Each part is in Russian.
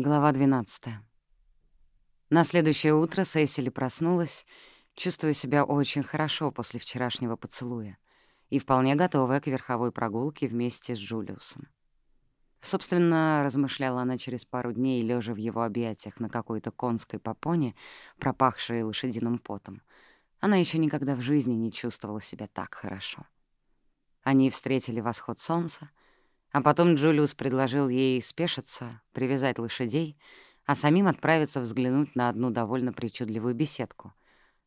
Глава 12. На следующее утро Сесили проснулась, чувствуя себя очень хорошо после вчерашнего поцелуя и вполне готовая к верховой прогулке вместе с Джулиусом. Собственно, размышляла она через пару дней, лежа в его объятиях на какой-то конской попоне, пропахшей лошадиным потом. Она еще никогда в жизни не чувствовала себя так хорошо. Они встретили восход солнца — а потом Джулиус предложил ей спешиться, привязать лошадей, а самим отправиться взглянуть на одну довольно причудливую беседку.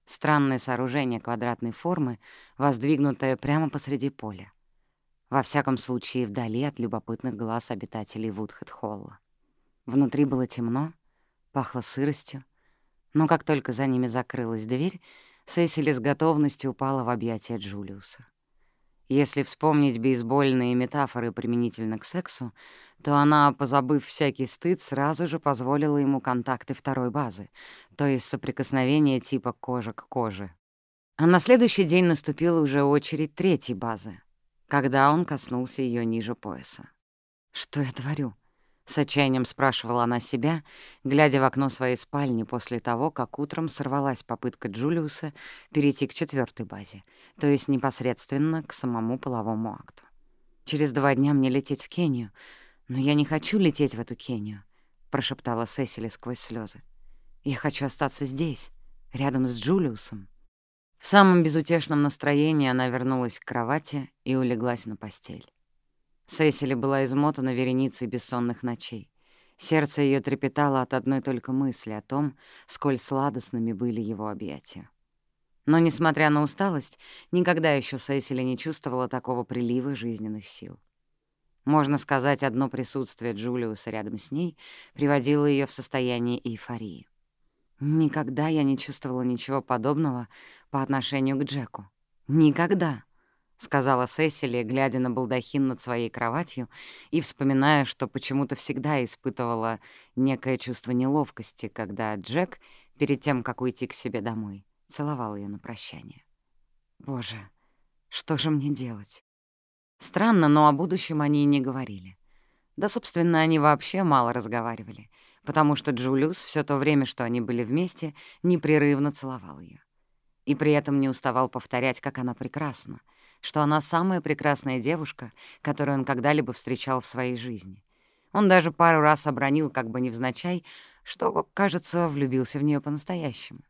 Странное сооружение квадратной формы, воздвигнутое прямо посреди поля. Во всяком случае, вдали от любопытных глаз обитателей Вудхэт-Холла. Внутри было темно, пахло сыростью, но как только за ними закрылась дверь, Сесили с готовностью упала в объятия Джулиуса. Если вспомнить бейсбольные метафоры, применительно к сексу, то она, позабыв всякий стыд, сразу же позволила ему контакты второй базы, то есть соприкосновение типа кожа к коже. А на следующий день наступила уже очередь третьей базы, когда он коснулся ее ниже пояса. «Что я творю?» С отчаянием спрашивала она себя, глядя в окно своей спальни после того, как утром сорвалась попытка Джулиуса перейти к четвертой базе, то есть непосредственно к самому половому акту. «Через два дня мне лететь в Кению, но я не хочу лететь в эту Кению», — прошептала Сесили сквозь слезы. «Я хочу остаться здесь, рядом с Джулиусом». В самом безутешном настроении она вернулась к кровати и улеглась на постель. Сесили была измотана вереницей бессонных ночей. Сердце ее трепетало от одной только мысли о том, сколь сладостными были его объятия. Но, несмотря на усталость, никогда еще Сесили не чувствовала такого прилива жизненных сил. Можно сказать, одно присутствие Джулиуса рядом с ней приводило ее в состояние эйфории. Никогда я не чувствовала ничего подобного по отношению к Джеку. Никогда. — Сказала Сесили, глядя на балдахин над своей кроватью и вспоминая, что почему-то всегда испытывала некое чувство неловкости, когда Джек, перед тем, как уйти к себе домой, целовал ее на прощание. «Боже, что же мне делать?» Странно, но о будущем они и не говорили. Да, собственно, они вообще мало разговаривали, потому что Джулиус все то время, что они были вместе, непрерывно целовал ее. И при этом не уставал повторять, как она прекрасна — что она самая прекрасная девушка, которую он когда-либо встречал в своей жизни. Он даже пару раз обронил, как бы невзначай, что, кажется, влюбился в нее по-настоящему.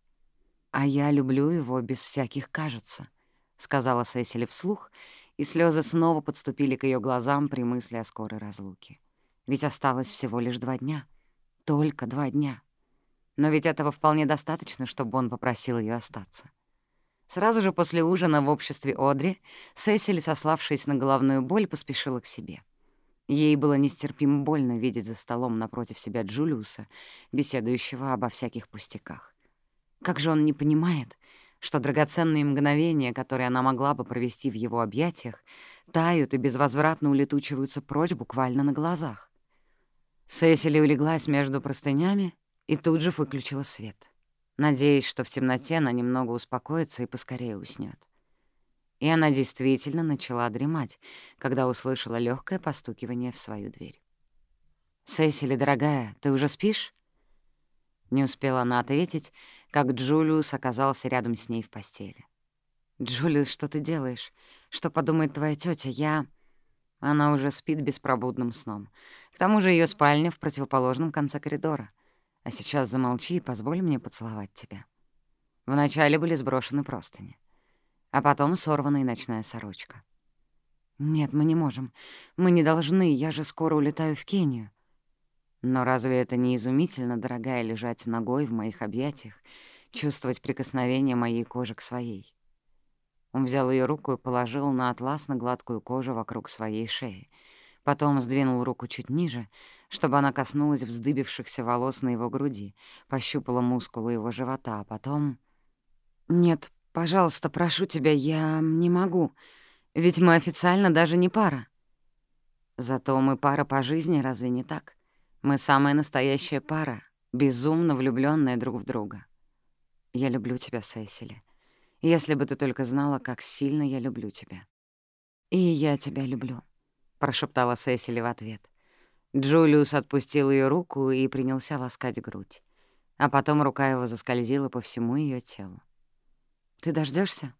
«А я люблю его без всяких «кажется», — сказала Сесили вслух, и слезы снова подступили к ее глазам при мысли о скорой разлуке. Ведь осталось всего лишь два дня. Только два дня. Но ведь этого вполне достаточно, чтобы он попросил ее остаться. Сразу же после ужина в обществе Одри Сесили, сославшись на головную боль, поспешила к себе. Ей было нестерпимо больно видеть за столом напротив себя Джулиуса, беседующего обо всяких пустяках. Как же он не понимает, что драгоценные мгновения, которые она могла бы провести в его объятиях, тают и безвозвратно улетучиваются прочь буквально на глазах. Сесили улеглась между простынями и тут же выключила свет Надеясь, что в темноте она немного успокоится и поскорее уснёт, И она действительно начала дремать, когда услышала легкое постукивание в свою дверь. «Сесили, дорогая, ты уже спишь?» Не успела она ответить, как Джулиус оказался рядом с ней в постели. «Джулиус, что ты делаешь? Что подумает твоя тётя? Я...» Она уже спит беспробудным сном. К тому же её спальня в противоположном конце коридора — а сейчас замолчи и позволь мне поцеловать тебя». Вначале были сброшены простыни, а потом сорванная ночная сорочка. «Нет, мы не можем. Мы не должны, я же скоро улетаю в Кению». Но разве это не изумительно, дорогая, лежать ногой в моих объятиях, чувствовать прикосновение моей кожи к своей? Он взял ее руку и положил на атласно-гладкую кожу вокруг своей шеи. Потом сдвинул руку чуть ниже, чтобы она коснулась вздыбившихся волос на его груди, пощупала мускулы его живота, а потом... «Нет, пожалуйста, прошу тебя, я не могу, ведь мы официально даже не пара». «Зато мы пара по жизни, разве не так? Мы самая настоящая пара, безумно влюбленная друг в друга. Я люблю тебя, Сесили. Если бы ты только знала, как сильно я люблю тебя». «И я тебя люблю», — прошептала Сесили в ответ. Джулиус отпустил ее руку и принялся ласкать грудь. А потом рука его заскользила по всему ее телу. «Ты дождешься?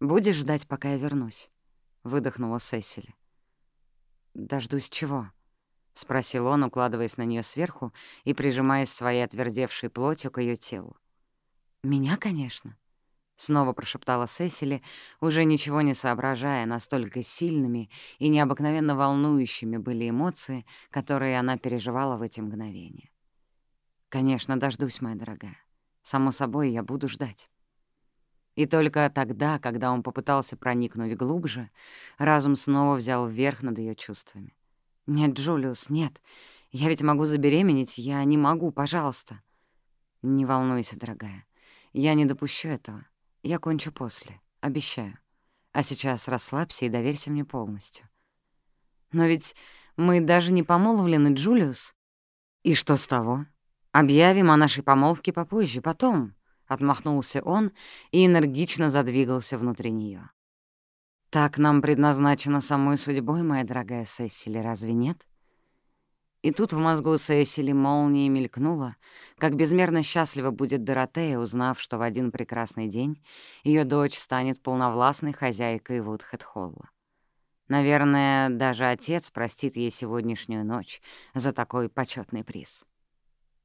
Будешь ждать, пока я вернусь?» — выдохнула Сесили. «Дождусь чего?» — спросил он, укладываясь на нее сверху и прижимаясь своей отвердевшей плотью к ее телу. «Меня, конечно», — снова прошептала Сесили, уже ничего не соображая, настолько сильными и необыкновенно волнующими были эмоции, которые она переживала в эти мгновения. «Конечно, дождусь, моя дорогая. Само собой, я буду ждать». И только тогда, когда он попытался проникнуть глубже, разум снова взял вверх над ее чувствами. «Нет, Джулиус, нет. Я ведь могу забеременеть. Я не могу, пожалуйста». «Не волнуйся, дорогая. Я не допущу этого. Я кончу после. Обещаю. А сейчас расслабься и доверься мне полностью». «Но ведь мы даже не помолвлены, Джулиус». «И что с того? Объявим о нашей помолвке попозже, потом. Отмахнулся он и энергично задвигался внутри нее. «Так нам предназначено самой судьбой, моя дорогая Сесили, разве нет?» И тут в мозгу Сесили молнией мелькнула, как безмерно счастлива будет Доротея, узнав, что в один прекрасный день ее дочь станет полновластной хозяйкой Вудхед-Холла. Наверное, даже отец простит ей сегодняшнюю ночь за такой почетный приз.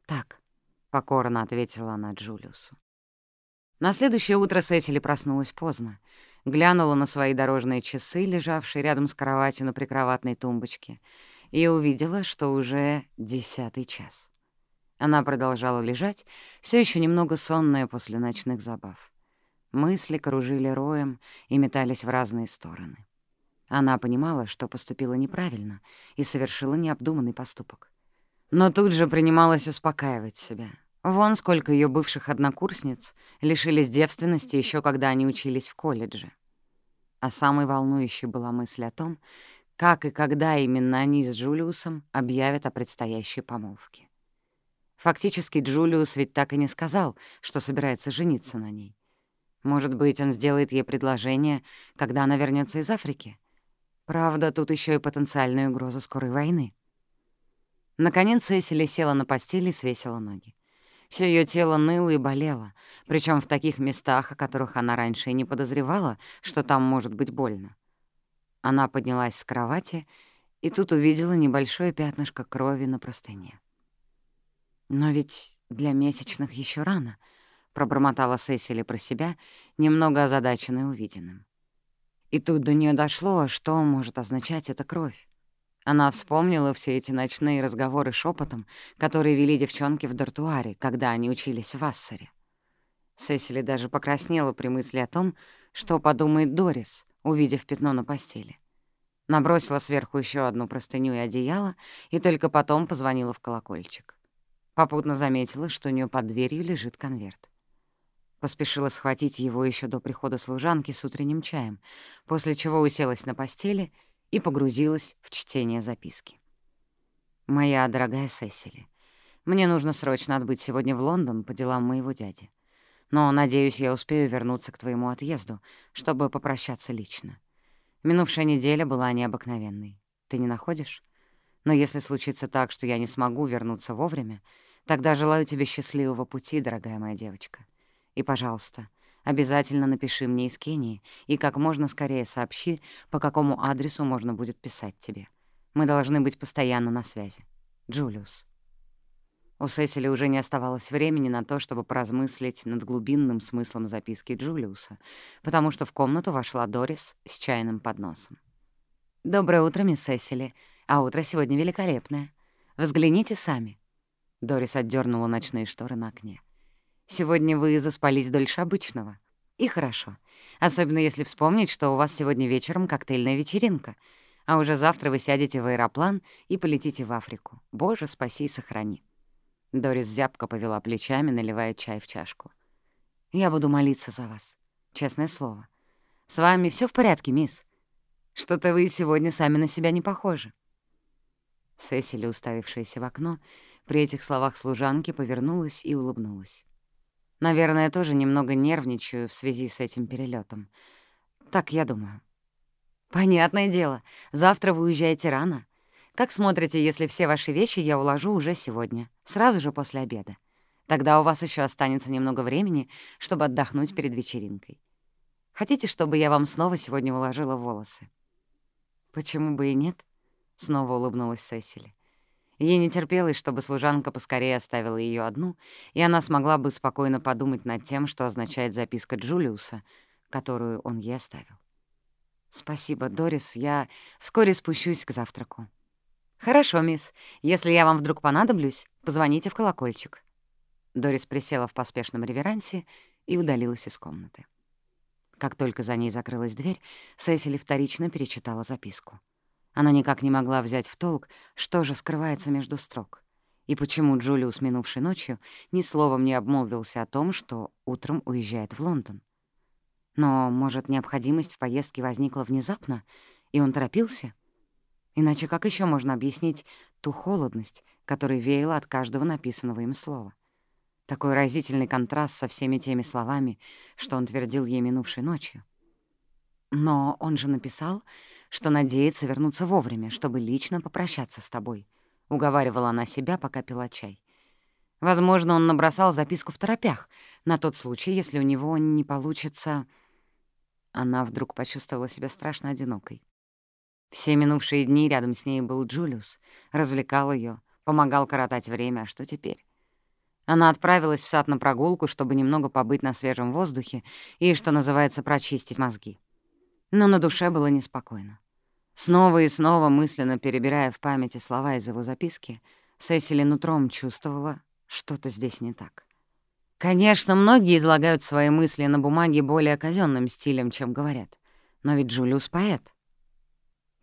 «Так», — покорно ответила она Джулиусу. На следующее утро Сесили проснулась поздно. Глянула на свои дорожные часы, лежавшие рядом с кроватью на прикроватной тумбочке, и увидела, что уже десятый час. Она продолжала лежать, все еще немного сонная после ночных забав. Мысли кружили роем и метались в разные стороны. Она понимала, что поступила неправильно и совершила необдуманный поступок. Но тут же принималась успокаивать себя — Вон сколько ее бывших однокурсниц лишились девственности еще когда они учились в колледже. А самой волнующей была мысль о том, как и когда именно они с Джулиусом объявят о предстоящей помолвке. Фактически Джулиус ведь так и не сказал, что собирается жениться на ней. Может быть, он сделает ей предложение, когда она вернется из Африки? Правда, тут еще и потенциальная угроза скорой войны. Наконец Эсили села на постели и свесила ноги. Все ее тело ныло и болело, причем в таких местах, о которых она раньше и не подозревала, что там может быть больно. Она поднялась с кровати и тут увидела небольшое пятнышко крови на простыне. «Но ведь для месячных еще рано», — пробормотала Сесили про себя, немного озадаченной увиденным. И тут до нее дошло, что может означать эта кровь. Она вспомнила все эти ночные разговоры шепотом, которые вели девчонки в дартуаре, когда они учились в Ассере. Сесили даже покраснела при мысли о том, что подумает Дорис — увидев пятно на постели. Набросила сверху еще одну простыню и одеяло, и только потом позвонила в колокольчик. Попутно заметила, что у нее под дверью лежит конверт. Поспешила схватить его еще до прихода служанки с утренним чаем, после чего уселась на постели — и погрузилась в чтение записки. «Моя дорогая Сесили, мне нужно срочно отбыть сегодня в Лондон по делам моего дяди. Но, надеюсь, я успею вернуться к твоему отъезду, чтобы попрощаться лично. Минувшая неделя была необыкновенной. Ты не находишь? Но если случится так, что я не смогу вернуться вовремя, тогда желаю тебе счастливого пути, дорогая моя девочка. И, пожалуйста, — Обязательно напиши мне из Кении и как можно скорее сообщи, по какому адресу можно будет писать тебе. Мы должны быть постоянно на связи. Джулиус. У Сесили уже не оставалось времени на то, чтобы поразмыслить над глубинным смыслом записки Джулиуса, потому что в комнату вошла Дорис с чайным подносом. «Доброе утро, мисс Сесили. А утро сегодня великолепное. Взгляните сами». Дорис отдернула ночные шторы на окне. Сегодня вы заспались дольше обычного. И хорошо. Особенно если вспомнить, что у вас сегодня вечером коктейльная вечеринка, а уже завтра вы сядете в аэроплан и полетите в Африку. Боже, спаси и сохрани. Дорис зябко повела плечами, наливая чай в чашку. «Я буду молиться за вас. Честное слово. С вами все в порядке, мисс? Что-то вы сегодня сами на себя не похожи». Сесили, уставившаяся в окно, при этих словах служанки повернулась и улыбнулась. Наверное, тоже немного нервничаю в связи с этим перелетом. Так я думаю. Понятное дело, завтра вы уезжаете рано. Как смотрите, если все ваши вещи я уложу уже сегодня, сразу же после обеда? Тогда у вас еще останется немного времени, чтобы отдохнуть перед вечеринкой. Хотите, чтобы я вам снова сегодня уложила волосы?» «Почему бы и нет?» — снова улыбнулась Сесили. Ей не терпелось, чтобы служанка поскорее оставила ее одну, и она смогла бы спокойно подумать над тем, что означает записка Джулиуса, которую он ей оставил. «Спасибо, Дорис, я вскоре спущусь к завтраку». «Хорошо, мисс. Если я вам вдруг понадоблюсь, позвоните в колокольчик». Дорис присела в поспешном реверансе и удалилась из комнаты. Как только за ней закрылась дверь, Сесили вторично перечитала записку. Она никак не могла взять в толк, что же скрывается между строк, и почему Джулиус минувшей ночью ни словом не обмолвился о том, что утром уезжает в Лондон. Но, может, необходимость в поездке возникла внезапно, и он торопился? Иначе как еще можно объяснить ту холодность, которая веяла от каждого написанного им слова? Такой разительный контраст со всеми теми словами, что он твердил ей минувшей ночью. Но он же написал, что надеется вернуться вовремя, чтобы лично попрощаться с тобой. Уговаривала она себя, пока пила чай. Возможно, он набросал записку в торопях, на тот случай, если у него не получится... Она вдруг почувствовала себя страшно одинокой. Все минувшие дни рядом с ней был Джулиус, развлекал ее, помогал коротать время, а что теперь? Она отправилась в сад на прогулку, чтобы немного побыть на свежем воздухе и, что называется, прочистить мозги. Но на душе было неспокойно. Снова и снова мысленно перебирая в памяти слова из его записки, Сесили нутром чувствовала, что-то здесь не так. Конечно,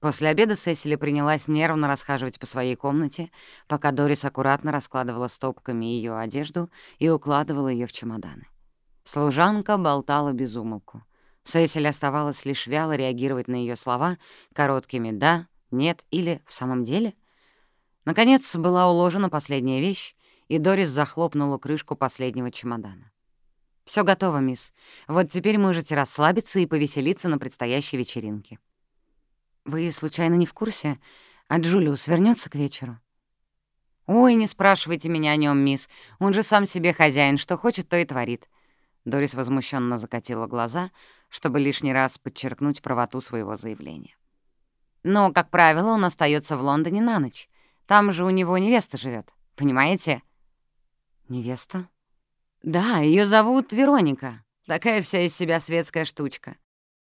многие излагают свои мысли на бумаге более казенным стилем, чем говорят. Но ведь Джулиус — поэт. После обеда Сесили принялась нервно расхаживать по своей комнате, пока Дорис аккуратно раскладывала стопками ее одежду и укладывала ее в чемоданы. Служанка болтала без умолку. Сесили оставалось лишь вяло реагировать на ее слова короткими «да», «нет» или «в самом деле». Наконец была уложена последняя вещь, и Дорис захлопнула крышку последнего чемодана. Все готово, мисс. Вот теперь можете расслабиться и повеселиться на предстоящей вечеринке». «Вы, случайно, не в курсе? А Джулиус вернется к вечеру?» «Ой, не спрашивайте меня о нем, мисс. Он же сам себе хозяин, что хочет, то и творит». Дорис возмущенно закатила глаза, чтобы лишний раз подчеркнуть правоту своего заявления. «Но, как правило, он остается в Лондоне на ночь. Там же у него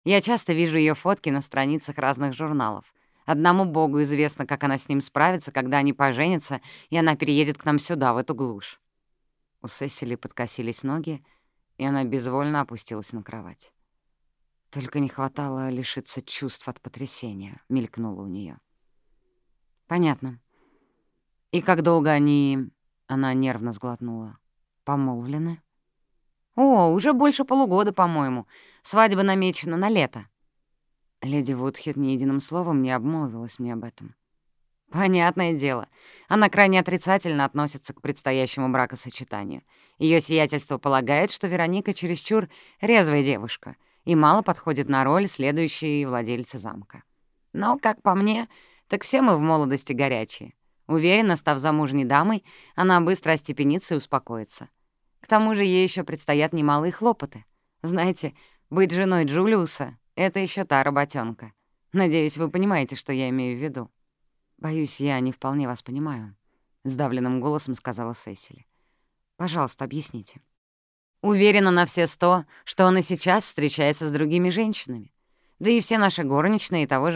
невеста живет, понимаете?» «Невеста?» «Да, ее зовут Вероника. Такая вся из себя светская штучка. Я часто вижу ее фотки на страницах разных журналов. Одному богу известно, как она с ним справится, когда они поженятся, и она переедет к нам сюда, в эту глушь». У Сесили подкосились ноги, и она безвольно опустилась на кровать. Только не хватало лишиться чувств от потрясения, мелькнуло у нее. «Понятно. И как долго они...» — она нервно сглотнула. «Помолвлены?» «О, уже больше полугода, по-моему. Свадьба намечена на лето». Леди Вудхед ни единым словом не обмолвилась мне об этом. Понятное дело. Она крайне отрицательно относится к предстоящему бракосочетанию. Ее сиятельство полагает, что Вероника чересчур резвая девушка и мало подходит на роль следующей владельца замка. Но, как по мне, так все мы в молодости горячие. Уверена, став замужней дамой, она быстро остепенится и успокоится. К тому же ей еще предстоят немалые хлопоты. Знаете, быть женой Джулиуса — это еще та работенка. Надеюсь, вы понимаете, что я имею в виду. «Боюсь, я не вполне вас понимаю», — сдавленным голосом сказала Сесили. «Пожалуйста, объясните». «Уверена на все сто, что он и сейчас встречается с другими женщинами. Да и все наши горничные того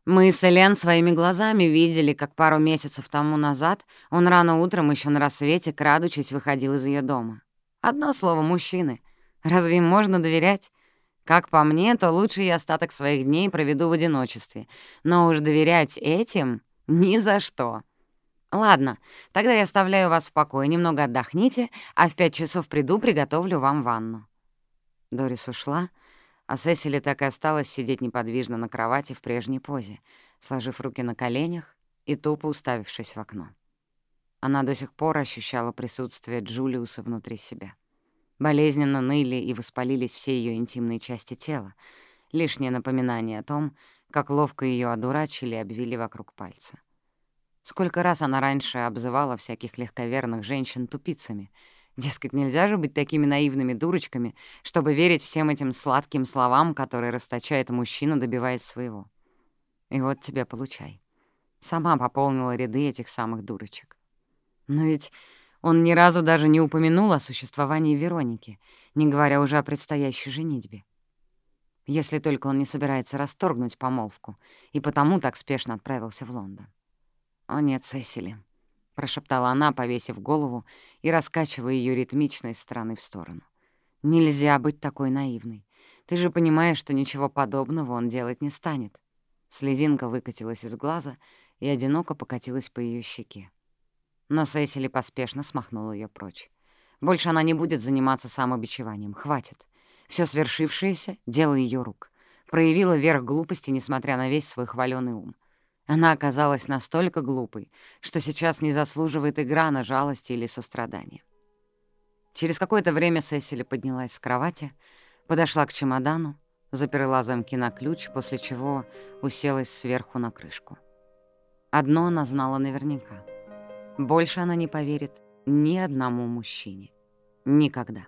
же мнения. Одну девчонку из местных я знаю, он точно увивается за ней. Мы с Элен своими глазами видели, как пару месяцев тому назад он рано утром еще на рассвете, крадучись, выходил из ее дома. Одно слово — мужчины. Разве им можно доверять? Как по мне, то лучше я остаток своих дней проведу в одиночестве. Но уж доверять этим — ни за что. Ладно, тогда я оставляю вас в покое, немного отдохните, а в пять часов приду, приготовлю вам ванну. Дорис ушла, — а Сесили так и осталась сидеть неподвижно на кровати в прежней позе, сложив руки на коленях и тупо уставившись в окно. Она до сих пор ощущала присутствие Джулиуса внутри себя. Болезненно ныли и воспалились все ее интимные части тела, Лишнее напоминание о том, как ловко ее одурачили и обвели вокруг пальца. Сколько раз она раньше обзывала всяких легковерных женщин тупицами. Дескать, нельзя же быть такими наивными дурочками, чтобы верить всем этим сладким словам, которые расточает мужчина, добиваясь своего. И вот тебе получай. Сама пополнила ряды этих самых дурочек. Но ведь он ни разу даже не упомянул о существовании Вероники, не говоря уже о предстоящей женитьбе. Если только он не собирается расторгнуть помолвку, и потому так спешно отправился в Лондон. «О нет, Сесили», — прошептала она, повесив голову и раскачивая ее ритмично из стороны в сторону. «Нельзя быть такой наивной. Ты же понимаешь, что ничего подобного он делать не станет». Слезинка выкатилась из глаза и одиноко покатилась по ее щеке. Но Сесили поспешно смахнула ее прочь. Больше она не будет заниматься самобичеванием. Хватит. Все свершившееся — дело ее рук. Проявила верх глупости, несмотря на весь свой хваленый ум. Она оказалась настолько глупой, что сейчас не заслуживает игра на жалости или сострадание. Через какое-то время Сесили поднялась с кровати, подошла к чемодану, заперла замки на ключ, после чего уселась сверху на крышку. Одно она знала наверняка. Больше она не поверит ни одному мужчине. Никогда.